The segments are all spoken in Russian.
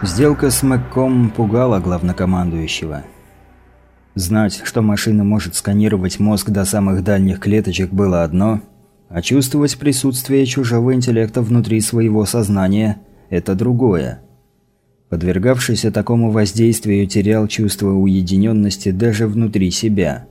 Сделка с Мэкком пугала главнокомандующего. Знать, что машина может сканировать мозг до самых дальних клеточек, было одно, а чувствовать присутствие чужого интеллекта внутри своего сознания – это другое. Подвергавшийся такому воздействию терял чувство уединенности даже внутри себя.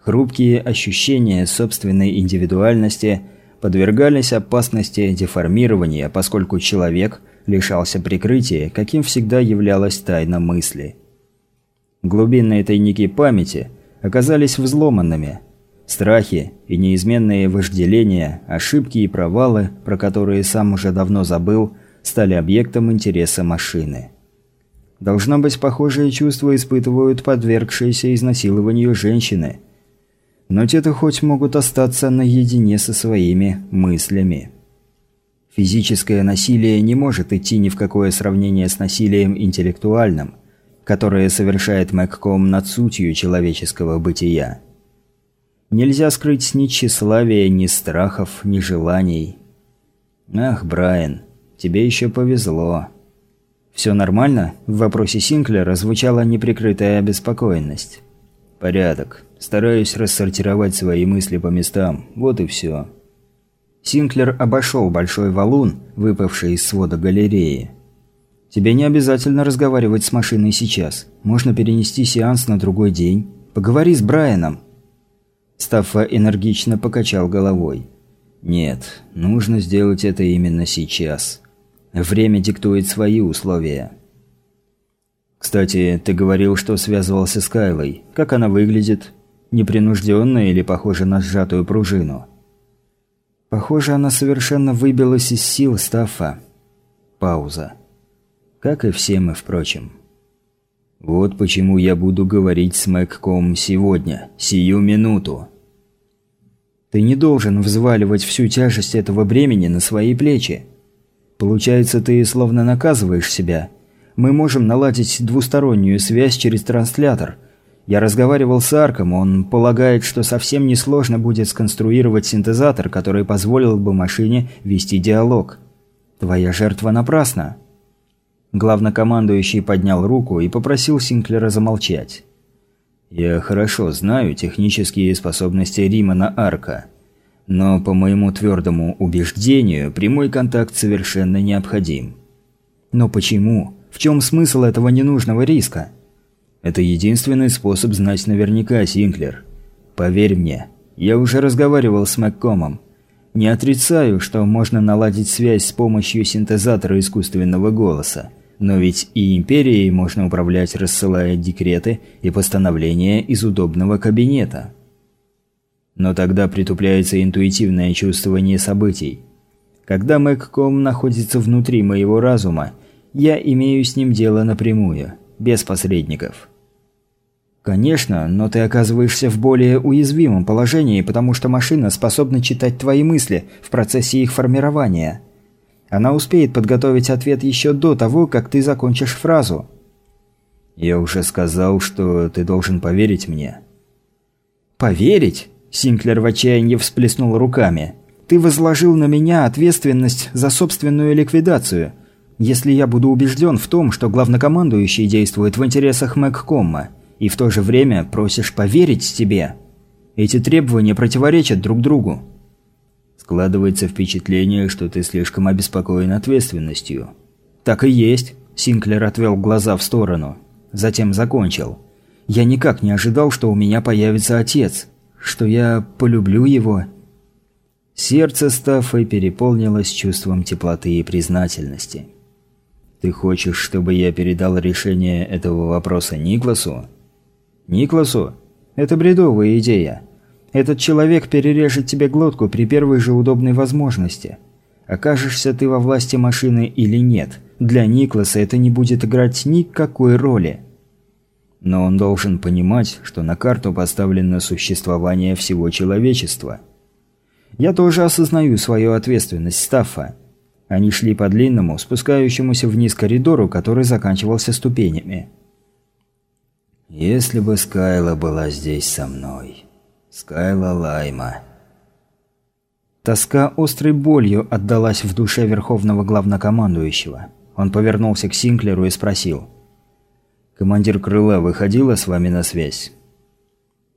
Хрупкие ощущения собственной индивидуальности подвергались опасности деформирования, поскольку человек лишался прикрытия, каким всегда являлась тайна мысли. Глубинные тайники памяти оказались взломанными. Страхи и неизменные вожделения, ошибки и провалы, про которые сам уже давно забыл, стали объектом интереса машины. Должно быть, похожие чувства испытывают подвергшиеся изнасилованию женщины. Но те-то хоть могут остаться наедине со своими мыслями. Физическое насилие не может идти ни в какое сравнение с насилием интеллектуальным, которое совершает Мэгком над сутью человеческого бытия. Нельзя скрыть ни тщеславия, ни страхов, ни желаний. Ах, Брайан, тебе еще повезло. «Все нормально?» – в вопросе Синклера звучала неприкрытая обеспокоенность. «Порядок. Стараюсь рассортировать свои мысли по местам. Вот и все». Синклер обошел большой валун, выпавший из свода галереи. «Тебе не обязательно разговаривать с машиной сейчас. Можно перенести сеанс на другой день. Поговори с Брайаном». Стаффа энергично покачал головой. «Нет, нужно сделать это именно сейчас. Время диктует свои условия». «Кстати, ты говорил, что связывался с Кайлой. Как она выглядит? Непринужденная или похожа на сжатую пружину?» Похоже, она совершенно выбилась из сил Стаффа. Пауза. Как и все мы, впрочем. Вот почему я буду говорить с Мэгком сегодня, сию минуту. Ты не должен взваливать всю тяжесть этого бремени на свои плечи. Получается, ты словно наказываешь себя. Мы можем наладить двустороннюю связь через транслятор – я разговаривал с Арком, он полагает, что совсем несложно будет сконструировать синтезатор, который позволил бы машине вести диалог. Твоя жертва напрасна. Главнокомандующий поднял руку и попросил Синклера замолчать. «Я хорошо знаю технические способности Римана Арка, но по моему твердому убеждению прямой контакт совершенно необходим». «Но почему? В чем смысл этого ненужного риска?» Это единственный способ знать наверняка, Синклер. Поверь мне, я уже разговаривал с Маккомом. Не отрицаю, что можно наладить связь с помощью синтезатора искусственного голоса. Но ведь и Империей можно управлять, рассылая декреты и постановления из удобного кабинета. Но тогда притупляется интуитивное чувствование событий. Когда Мэгком находится внутри моего разума, я имею с ним дело напрямую, без посредников. Конечно, но ты оказываешься в более уязвимом положении, потому что машина способна читать твои мысли в процессе их формирования. Она успеет подготовить ответ еще до того, как ты закончишь фразу. Я уже сказал, что ты должен поверить мне. Поверить? Синклер в отчаянии всплеснул руками. Ты возложил на меня ответственность за собственную ликвидацию. Если я буду убежден в том, что главнокомандующий действует в интересах Мэгкомма, и в то же время просишь поверить тебе. Эти требования противоречат друг другу. Складывается впечатление, что ты слишком обеспокоен ответственностью. Так и есть. Синклер отвел глаза в сторону. Затем закончил. Я никак не ожидал, что у меня появится отец. Что я полюблю его. Сердце Стаффы переполнилось чувством теплоты и признательности. «Ты хочешь, чтобы я передал решение этого вопроса Никласу?» Никласу? Это бредовая идея. Этот человек перережет тебе глотку при первой же удобной возможности. Окажешься ты во власти машины или нет, для Никласа это не будет играть никакой роли. Но он должен понимать, что на карту поставлено существование всего человечества. Я тоже осознаю свою ответственность, Стаффа. Они шли по длинному, спускающемуся вниз коридору, который заканчивался ступенями. Если бы Скайла была здесь со мной. Скайла Лайма. Тоска острой болью отдалась в душе Верховного Главнокомандующего. Он повернулся к Синклеру и спросил. «Командир крыла выходила с вами на связь?»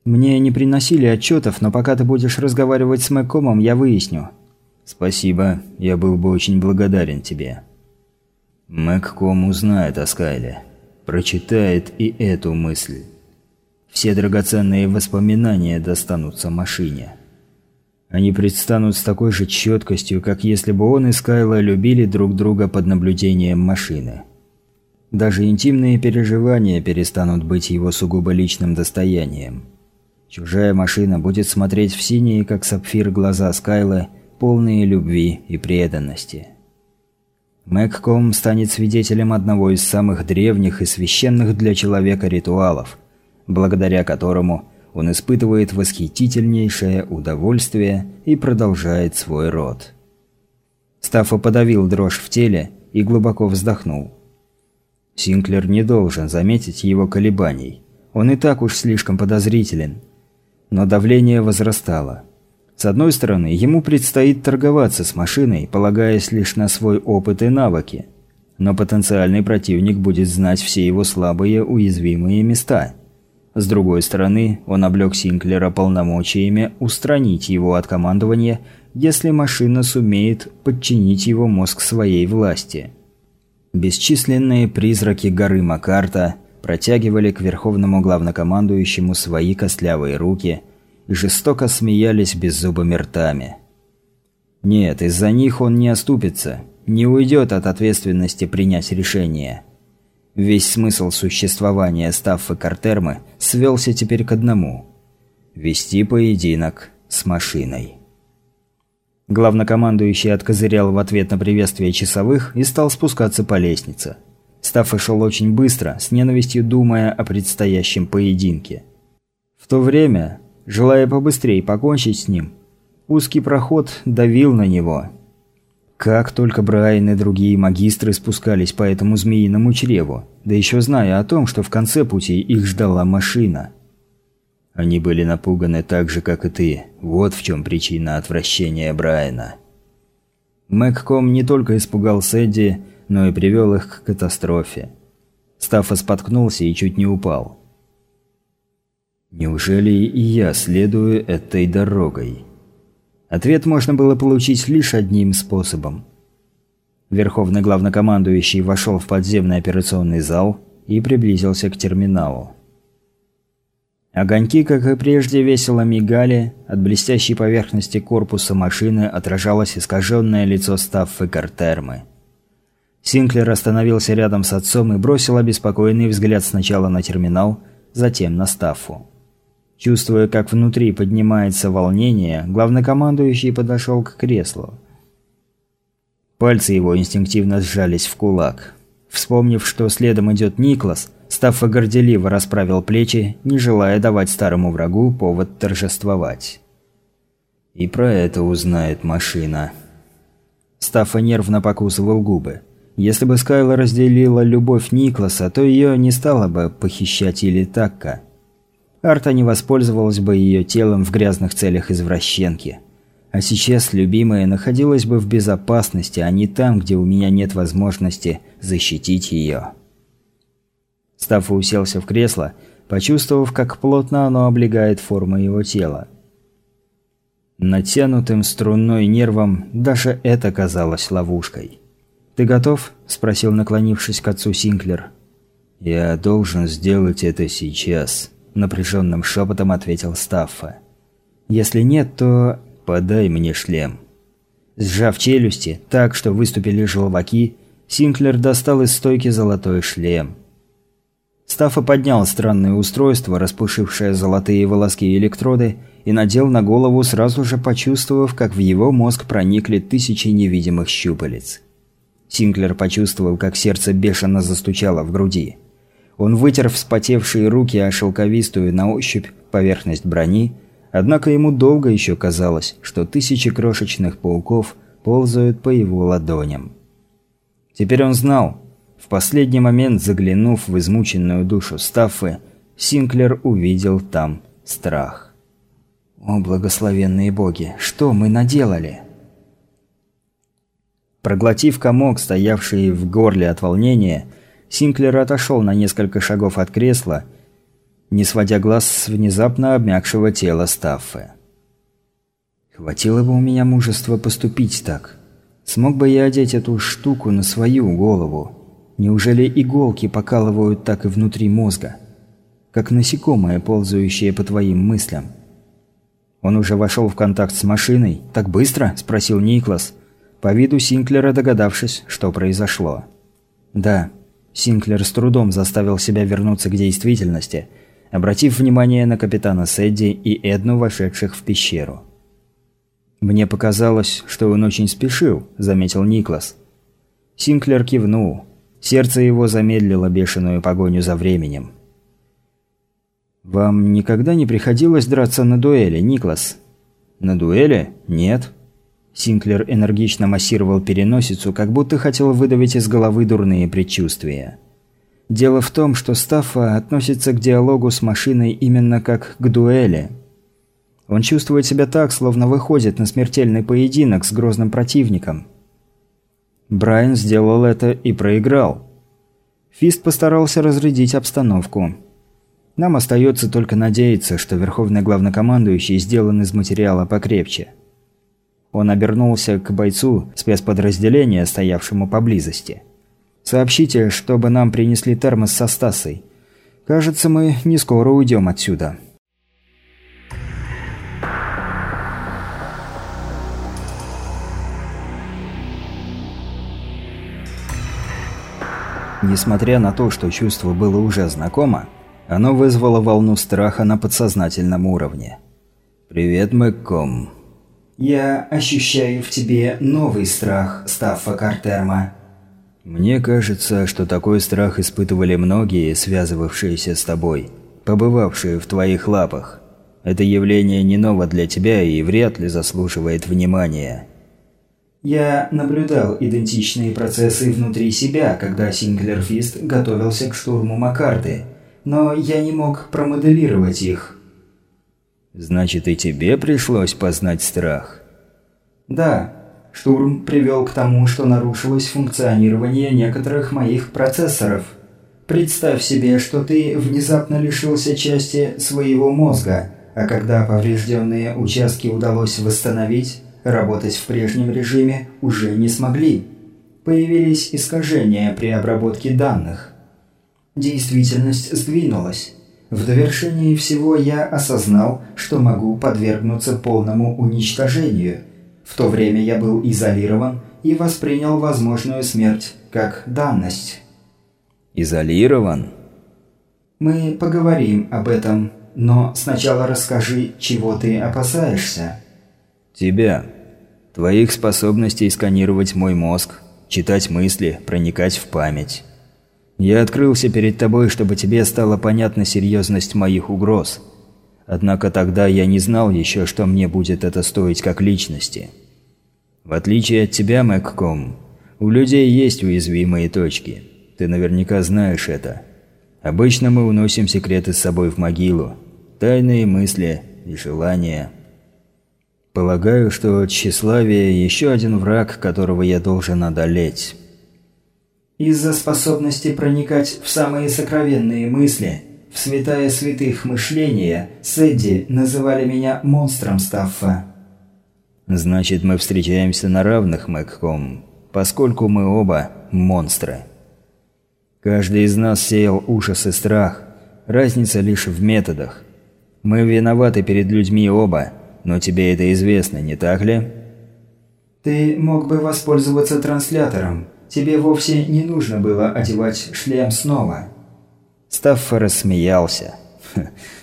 «Мне не приносили отчетов, но пока ты будешь разговаривать с Мэккомом, я выясню». «Спасибо, я был бы очень благодарен тебе». Мэкком узнает о Скайле. Прочитает и эту мысль. Все драгоценные воспоминания достанутся машине. Они предстанут с такой же четкостью, как если бы он и Скайла любили друг друга под наблюдением машины. Даже интимные переживания перестанут быть его сугубо личным достоянием. Чужая машина будет смотреть в синие, как сапфир, глаза Скайла, полные любви и преданности. Мэгком станет свидетелем одного из самых древних и священных для человека ритуалов, благодаря которому он испытывает восхитительнейшее удовольствие и продолжает свой род. Стаффа подавил дрожь в теле и глубоко вздохнул. Синклер не должен заметить его колебаний. Он и так уж слишком подозрителен. Но давление возрастало. С одной стороны, ему предстоит торговаться с машиной, полагаясь лишь на свой опыт и навыки. Но потенциальный противник будет знать все его слабые, уязвимые места. С другой стороны, он облег Синклера полномочиями устранить его от командования, если машина сумеет подчинить его мозг своей власти. Бесчисленные призраки горы Макарта протягивали к верховному главнокомандующему свои костлявые руки – жестоко смеялись беззубыми ртами. Нет, из-за них он не оступится, не уйдет от ответственности принять решение. Весь смысл существования Стаффы Картермы свелся теперь к одному – вести поединок с машиной. Главнокомандующий откозырял в ответ на приветствие часовых и стал спускаться по лестнице. Стаффа шел очень быстро, с ненавистью думая о предстоящем поединке. В то время желая побыстрее покончить с ним. Узкий проход давил на него. Как только Брайан и другие магистры спускались по этому змеиному чреву, да еще зная о том, что в конце пути их ждала машина. Они были напуганы так же, как и ты. Вот в чем причина отвращения Брайана. Мэгком не только испугал Сэдди, но и привел их к катастрофе. Стаффа споткнулся и чуть не упал. Неужели и я следую этой дорогой? Ответ можно было получить лишь одним способом. Верховный главнокомандующий вошел в подземный операционный зал и приблизился к терминалу. Огоньки, как и прежде, весело мигали, от блестящей поверхности корпуса машины отражалось искаженное лицо Стаффы Картермы. Синклер остановился рядом с отцом и бросил обеспокоенный взгляд сначала на терминал, затем на Стаффу. Чувствуя, как внутри поднимается волнение, главнокомандующий подошел к креслу. Пальцы его инстинктивно сжались в кулак. Вспомнив, что следом идет Никлас, Стаффа горделиво расправил плечи, не желая давать старому врагу повод торжествовать. И про это узнает машина. Стаффа нервно покусывал губы. Если бы Скайла разделила любовь Никласа, то ее не стало бы похищать или Такка. Арта не воспользовалась бы ее телом в грязных целях извращенки. А сейчас любимая находилась бы в безопасности, а не там, где у меня нет возможности защитить ее. Стаффа уселся в кресло, почувствовав, как плотно оно облегает форму его тела. Натянутым струнной нервом даже это казалось ловушкой. «Ты готов?» – спросил, наклонившись к отцу Синклер. «Я должен сделать это сейчас», – напряженным шепотом ответил Стаффа. «Если нет, то подай мне шлем». Сжав челюсти, так что выступили желваки, Синклер достал из стойки золотой шлем. Стаффа поднял странное устройство, распушившее золотые волоски и электроды, и надел на голову, сразу же почувствовав, как в его мозг проникли тысячи невидимых щупалец. Синклер почувствовал, как сердце бешено застучало в груди. Он вытер вспотевшие руки о шелковистую на ощупь поверхность брони, однако ему долго еще казалось, что тысячи крошечных пауков ползают по его ладоням. Теперь он знал. В последний момент, заглянув в измученную душу Стаффы, Синклер увидел там страх. «О, благословенные боги, что мы наделали?» Проглотив комок, стоявший в горле от волнения, Синклер отошел на несколько шагов от кресла, не сводя глаз с внезапно обмякшего тела Стаффе. Хватило бы у меня мужества поступить так. Смог бы я одеть эту штуку на свою голову? Неужели иголки покалывают так и внутри мозга? Как насекомое, ползающее по твоим мыслям. Он уже вошел в контакт с машиной. «Так быстро?» – спросил Никлас, по виду Синклера догадавшись, что произошло. «Да». Синклер с трудом заставил себя вернуться к действительности, обратив внимание на капитана Сэдди и Эдну, вошедших в пещеру. «Мне показалось, что он очень спешил», – заметил Никлас. Синклер кивнул. Сердце его замедлило бешеную погоню за временем. «Вам никогда не приходилось драться на дуэли, Никлас?» «На дуэли? Нет». Синклер энергично массировал переносицу, как будто хотел выдавить из головы дурные предчувствия. Дело в том, что Стаффа относится к диалогу с машиной именно как к дуэли. Он чувствует себя так, словно выходит на смертельный поединок с грозным противником – Брайан сделал это и проиграл. Фист постарался разрядить обстановку. Нам остается только надеяться, что Верховный Главнокомандующий сделан из материала покрепче. Он обернулся к бойцу спецподразделения, стоявшему поблизости. «Сообщите, чтобы нам принесли термос со Стасой. Кажется, мы не скоро уйдем отсюда». Несмотря на то, что чувство было уже знакомо, оно вызвало волну страха на подсознательном уровне. «Привет, Мэгком». «Я ощущаю в тебе новый страх, Стаффа Картерма». «Мне кажется, что такой страх испытывали многие, связывавшиеся с тобой, побывавшие в твоих лапах. Это явление не ново для тебя и вряд ли заслуживает внимания». Я наблюдал идентичные процессы внутри себя, когда Синглерфист готовился к штурму Макарты, но я не мог промоделировать их. Значит, и тебе пришлось познать страх? Да. Штурм привел к тому, что нарушилось функционирование некоторых моих процессоров. Представь себе, что ты внезапно лишился части своего мозга, а когда поврежденные участки удалось восстановить, Работать в прежнем режиме уже не смогли. Появились искажения при обработке данных. Действительность сдвинулась. В довершении всего я осознал, что могу подвергнуться полному уничтожению. В то время я был изолирован и воспринял возможную смерть как данность. Изолирован? Мы поговорим об этом, но сначала расскажи, чего ты опасаешься. Тебя. Твоих способностей сканировать мой мозг, читать мысли, проникать в память. Я открылся перед тобой, чтобы тебе стала понятна серьезность моих угроз. Однако тогда я не знал еще, что мне будет это стоить как личности. В отличие от тебя, Мэгком, у людей есть уязвимые точки. Ты наверняка знаешь это. Обычно мы уносим секреты с собой в могилу. Тайные мысли и желания – Полагаю, что тщеславие – еще один враг, которого я должен одолеть. Из-за способности проникать в самые сокровенные мысли, в святая святых мышления, Сэдди называли меня монстром Стаффа. Значит, мы встречаемся на равных, Мэгком, поскольку мы оба монстры. Каждый из нас сеял ужас и страх. Разница лишь в методах. Мы виноваты перед людьми оба – но тебе это известно, не так ли? Ты мог бы воспользоваться транслятором. Тебе вовсе не нужно было одевать шлем снова. Стаффа рассмеялся.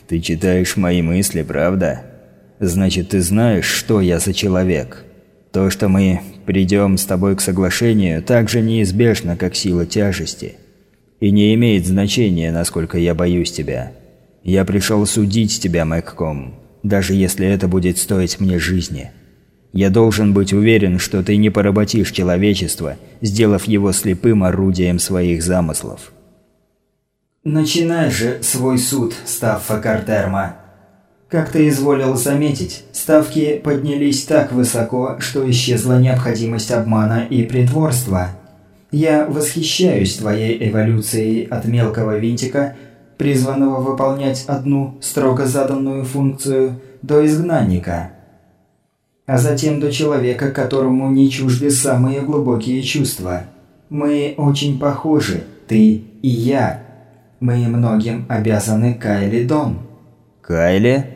«Ты читаешь мои мысли, правда? Значит, ты знаешь, что я за человек. То, что мы придем с тобой к соглашению, так же неизбежно, как сила тяжести. И не имеет значения, насколько я боюсь тебя. Я пришел судить тебя, Мэгком даже если это будет стоить мне жизни. Я должен быть уверен, что ты не поработишь человечество, сделав его слепым орудием своих замыслов. Начинай же свой суд, Стаффа Картерма. Как ты изволил заметить, ставки поднялись так высоко, что исчезла необходимость обмана и притворства. Я восхищаюсь твоей эволюцией от мелкого винтика, призванного выполнять одну строго заданную функцию, до изгнанника. А затем до человека, которому не чужды самые глубокие чувства. Мы очень похожи, ты и я. Мы многим обязаны Кайли Дон. Кайли?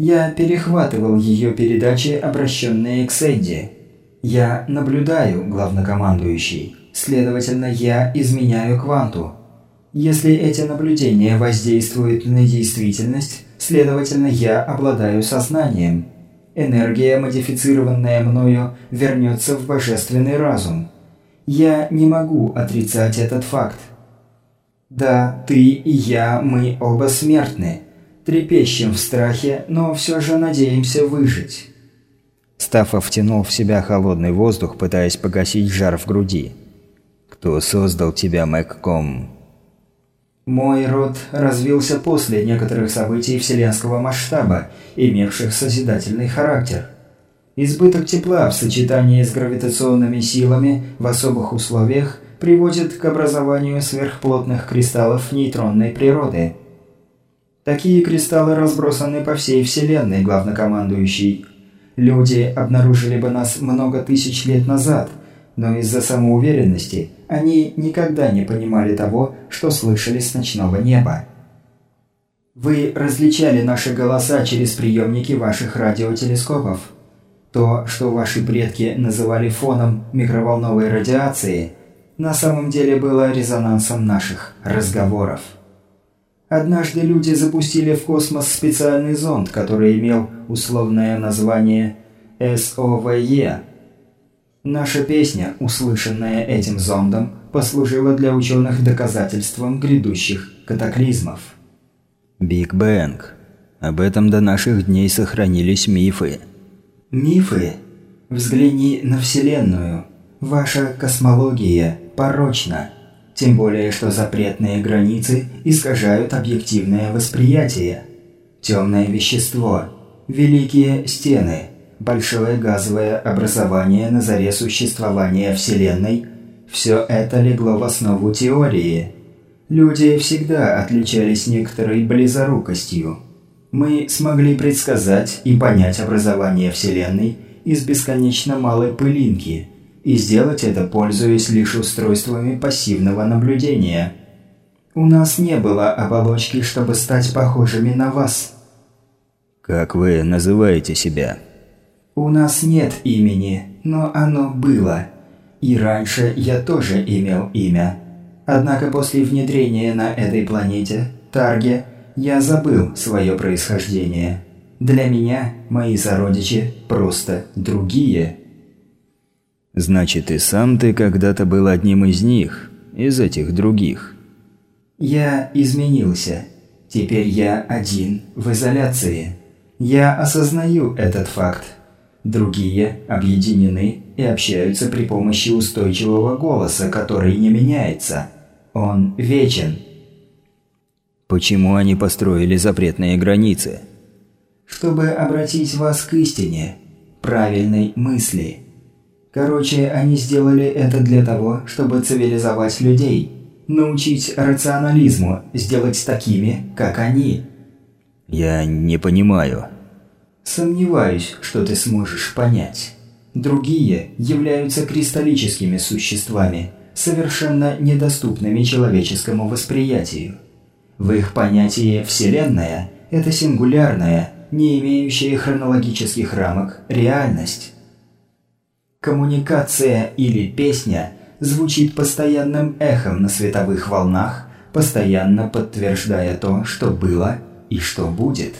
Я перехватывал ее передачи, обращенные к Сэдди. Я наблюдаю, главнокомандующий. Следовательно, я изменяю кванту. Если эти наблюдения воздействуют на действительность, следовательно, я обладаю сознанием. Энергия, модифицированная мною, вернется в божественный разум. Я не могу отрицать этот факт. Да, ты и я, мы оба смертны. Трепещем в страхе, но все же надеемся выжить». Стаффа втянул в себя холодный воздух, пытаясь погасить жар в груди. «Кто создал тебя, Мэгком?» «Мой род развился после некоторых событий вселенского масштаба, имевших созидательный характер. Избыток тепла в сочетании с гравитационными силами в особых условиях приводит к образованию сверхплотных кристаллов нейтронной природы – Такие кристаллы разбросаны по всей Вселенной, главнокомандующий. Люди обнаружили бы нас много тысяч лет назад, но из-за самоуверенности они никогда не понимали того, что слышали с ночного неба. Вы различали наши голоса через приемники ваших радиотелескопов. То, что ваши предки называли фоном микроволновой радиации, на самом деле было резонансом наших разговоров. Однажды люди запустили в космос специальный зонд, который имел условное название COBE. Наша песня, услышанная этим зондом, послужила для ученых доказательством грядущих катаклизмов. Big Bang. Об этом до наших дней сохранились мифы. Мифы? Взгляни на Вселенную. Ваша космология порочна. Тем более, что запретные границы искажают объективное восприятие. Темное вещество, великие стены, большое газовое образование на заре существования Вселенной – все это легло в основу теории. Люди всегда отличались некоторой близорукостью. Мы смогли предсказать и понять образование Вселенной из бесконечно малой пылинки – и сделать это, пользуясь лишь устройствами пассивного наблюдения. У нас не было оболочки, чтобы стать похожими на вас. Как вы называете себя? У нас нет имени, но оно было. И раньше я тоже имел имя. Однако после внедрения на этой планете, Тарге, я забыл свое происхождение. Для меня мои сородичи просто другие. Значит, и сам ты когда-то был одним из них, из этих других. Я изменился. Теперь я один, в изоляции. Я осознаю этот факт. Другие объединены и общаются при помощи устойчивого голоса, который не меняется. Он вечен. Почему они построили запретные границы? Чтобы обратить вас к истине, правильной мысли – Короче, они сделали это для того, чтобы цивилизовать людей, научить рационализму, сделать такими, как они. Я не понимаю. Сомневаюсь, что ты сможешь понять. Другие являются кристаллическими существами, совершенно недоступными человеческому восприятию. В их понятии «Вселенная» – это сингулярная, не имеющая хронологических рамок, реальность. Коммуникация или песня звучит постоянным эхом на световых волнах, постоянно подтверждая то, что было и что будет.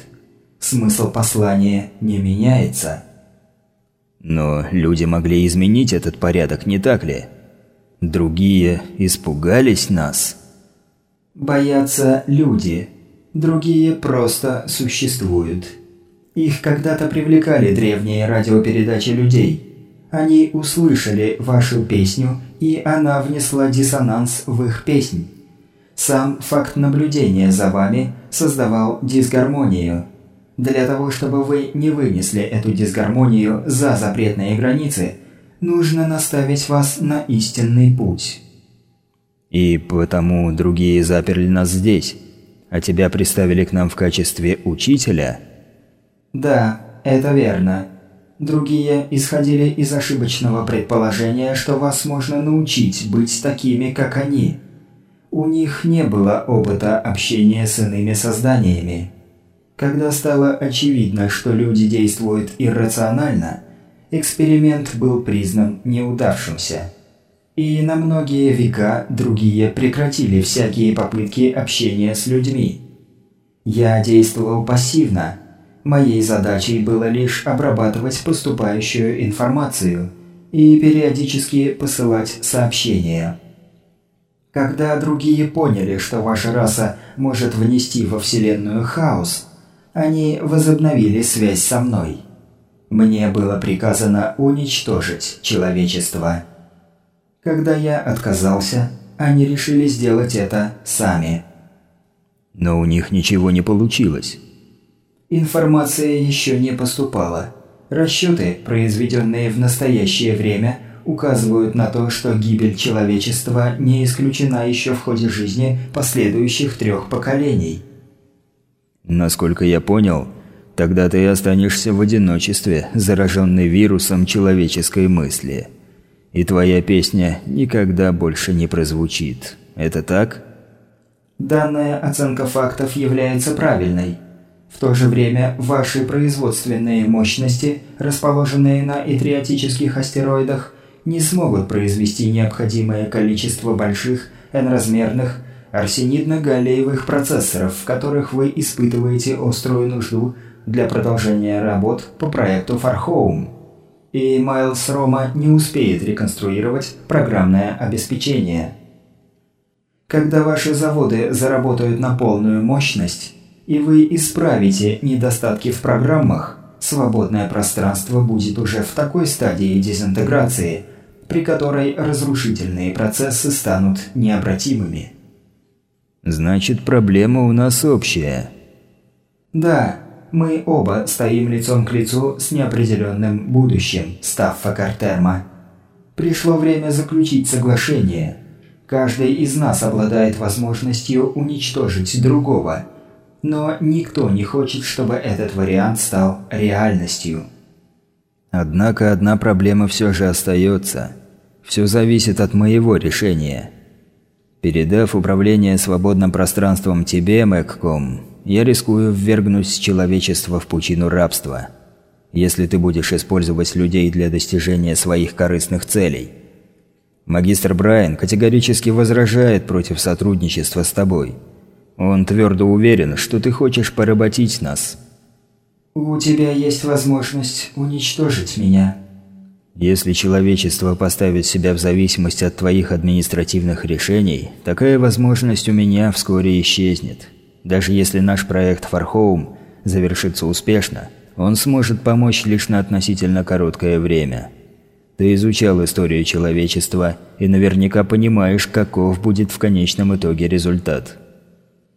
Смысл послания не меняется. Но люди могли изменить этот порядок, не так ли? Другие испугались нас. Боятся люди. Другие просто существуют. Их когда-то привлекали древние радиопередачи людей – они услышали вашу песню, и она внесла диссонанс в их песнь. Сам факт наблюдения за вами создавал дисгармонию. Для того, чтобы вы не вынесли эту дисгармонию за запретные границы, нужно наставить вас на истинный путь. И потому другие заперли нас здесь, а тебя приставили к нам в качестве учителя? Да, это верно. Другие исходили из ошибочного предположения, что вас можно научить быть такими, как они. У них не было опыта общения с иными созданиями. Когда стало очевидно, что люди действуют иррационально, эксперимент был признан неудавшимся. И на многие века другие прекратили всякие попытки общения с людьми. Я действовал пассивно. Моей задачей было лишь обрабатывать поступающую информацию и периодически посылать сообщения. Когда другие поняли, что ваша раса может внести во Вселенную хаос, они возобновили связь со мной. Мне было приказано уничтожить человечество. Когда я отказался, они решили сделать это сами. Но у них ничего не получилось. Информация еще не поступала. Расчеты, произведенные в настоящее время, указывают на то, что гибель человечества не исключена еще в ходе жизни последующих трех поколений. Насколько я понял, тогда ты останешься в одиночестве, зараженный вирусом человеческой мысли – и твоя песня никогда больше не прозвучит. Это так? Данная оценка фактов является правильной. В то же время ваши производственные мощности, расположенные на идриотических астероидах, не смогут произвести необходимое количество больших n-размерных арсенидно-галлиевых процессоров, в которых вы испытываете острую нужду для продолжения работ по проекту Farhome и Майлз Рома не успеет реконструировать программное обеспечение. Когда ваши заводы заработают на полную мощность, и вы исправите недостатки в программах, свободное пространство будет уже в такой стадии дезинтеграции, при которой разрушительные процессы станут необратимыми. Значит, проблема у нас общая. Да, мы оба стоим лицом к лицу с неопределенным будущим, Стаффа Картерма. Пришло время заключить соглашение. Каждый из нас обладает возможностью уничтожить другого, но никто не хочет, чтобы этот вариант стал реальностью. Однако одна проблема все же остается. Все зависит от моего решения. Передав управление свободным пространством тебе, Мэгком, я рискую ввергнуть человечество в пучину рабства. Если ты будешь использовать людей для достижения своих корыстных целей. Магистр Брайан категорически возражает против сотрудничества с тобой. Он твердо уверен, что ты хочешь поработить нас. «У тебя есть возможность уничтожить меня». Если человечество поставит себя в зависимость от твоих административных решений, такая возможность у меня вскоре исчезнет. Даже если наш проект Farhome завершится успешно, он сможет помочь лишь на относительно короткое время. Ты изучал историю человечества и наверняка понимаешь, каков будет в конечном итоге результат.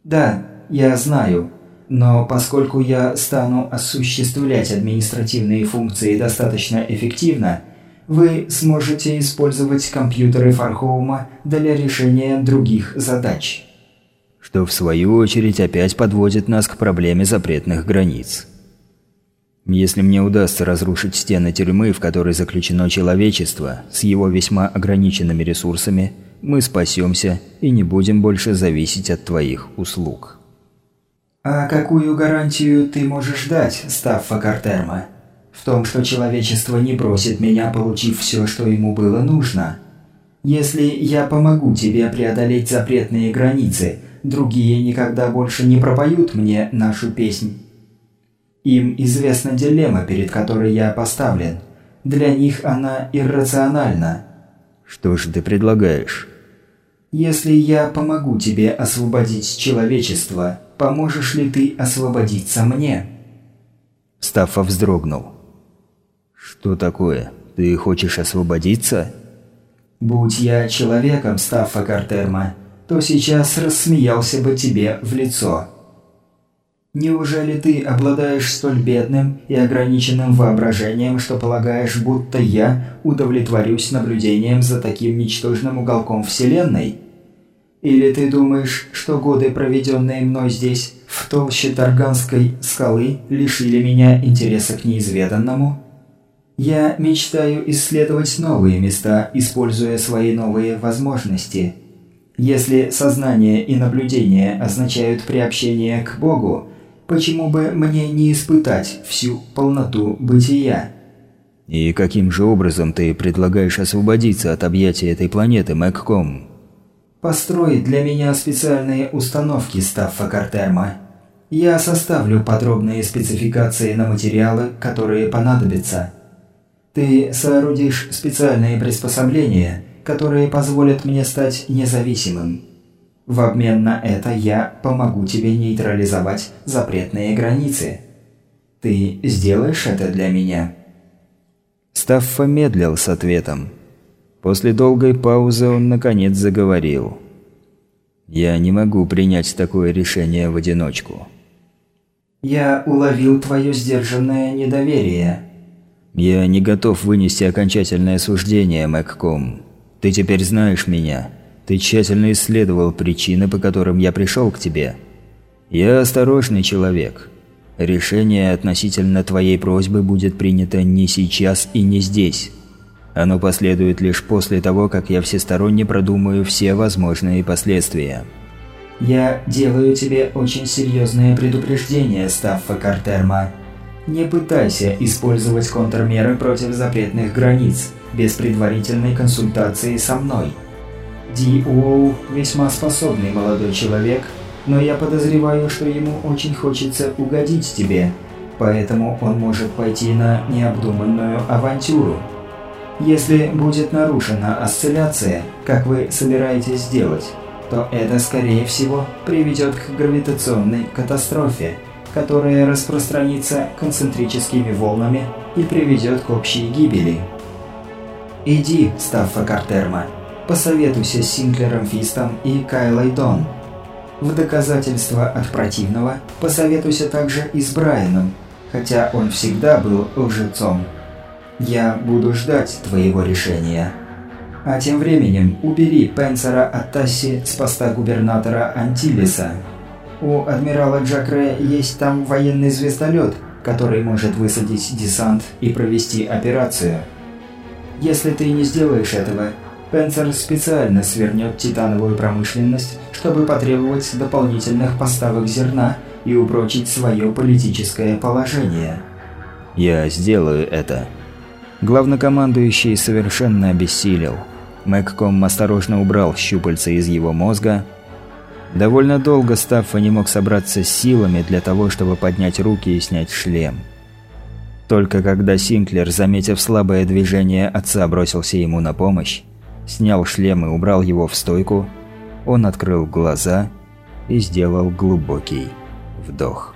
Да, я знаю. Но поскольку я стану осуществлять административные функции достаточно эффективно, вы сможете использовать компьютеры Фархоума для решения других задач что в свою очередь опять подводит нас к проблеме запретных границ. Если мне удастся разрушить стены тюрьмы, в которой заключено человечество, с его весьма ограниченными ресурсами, мы спасемся и не будем больше зависеть от твоих услуг. А какую гарантию ты можешь дать, Стаффа Картерма? В том, что человечество не бросит меня, получив все, что ему было нужно? Если я помогу тебе преодолеть запретные границы – другие никогда больше не пропоют мне нашу песнь. Им известна дилемма, перед которой я поставлен. Для них она иррациональна. Что же ты предлагаешь? Если я помогу тебе освободить человечество, поможешь ли ты освободиться мне? Стаффа вздрогнул. Что такое? Ты хочешь освободиться? Будь я человеком, Стаффа Картерма, то сейчас рассмеялся бы тебе в лицо. Неужели ты обладаешь столь бедным и ограниченным воображением, что полагаешь, будто я удовлетворюсь наблюдением за таким ничтожным уголком Вселенной? Или ты думаешь, что годы, проведенные мной здесь, в толще Тарганской скалы, лишили меня интереса к неизведанному? Я мечтаю исследовать новые места, используя свои новые возможности. Если сознание и наблюдение означают приобщение к Богу, Почему бы мне не испытать всю полноту бытия? И каким же образом ты предлагаешь освободиться от объятия этой планеты, Мэгком? Построй для меня специальные установки Стаффа Картерма. Я составлю подробные спецификации на материалы, которые понадобятся. Ты соорудишь специальные приспособления, которые позволят мне стать независимым. В обмен на это я помогу тебе нейтрализовать запретные границы. Ты сделаешь это для меня?» Стаффа медлил с ответом. После долгой паузы он наконец заговорил. «Я не могу принять такое решение в одиночку». «Я уловил твое сдержанное недоверие». «Я не готов вынести окончательное суждение, Мэгком. Ты теперь знаешь меня. Ты тщательно исследовал причины, по которым я пришел к тебе. Я осторожный человек. Решение относительно твоей просьбы будет принято не сейчас и не здесь. Оно последует лишь после того, как я всесторонне продумаю все возможные последствия. Я делаю тебе очень серьезное предупреждение, Стаффа Картерма. Не пытайся использовать контрмеры против запретных границ без предварительной консультации со мной. Ди Уоу весьма способный молодой человек, но я подозреваю, что ему очень хочется угодить тебе, поэтому он может пойти на необдуманную авантюру. Если будет нарушена осцилляция, как вы собираетесь сделать, то это, скорее всего, приведет к гравитационной катастрофе, которая распространится концентрическими волнами и приведет к общей гибели. Иди, Стаффа Картерма. Посоветуйся с Синклером Фистом и Кайлой Дон. В доказательство от противного посоветуйся также и с Брайаном, хотя он всегда был лжецом. Я буду ждать твоего решения. А тем временем убери Пенсера от Тасси с поста губернатора Антилиса. У адмирала Джакре есть там военный звездолет, который может высадить десант и провести операцию. Если ты не сделаешь этого, Пенсер специально свернет титановую промышленность, чтобы потребовать дополнительных поставок зерна и упрочить свое политическое положение. «Я сделаю это». Главнокомандующий совершенно обессилел. Мэгком осторожно убрал щупальца из его мозга. Довольно долго Стаффа не мог собраться с силами для того, чтобы поднять руки и снять шлем. Только когда Синклер, заметив слабое движение отца, бросился ему на помощь, снял шлем и убрал его в стойку, он открыл глаза и сделал глубокий вдох.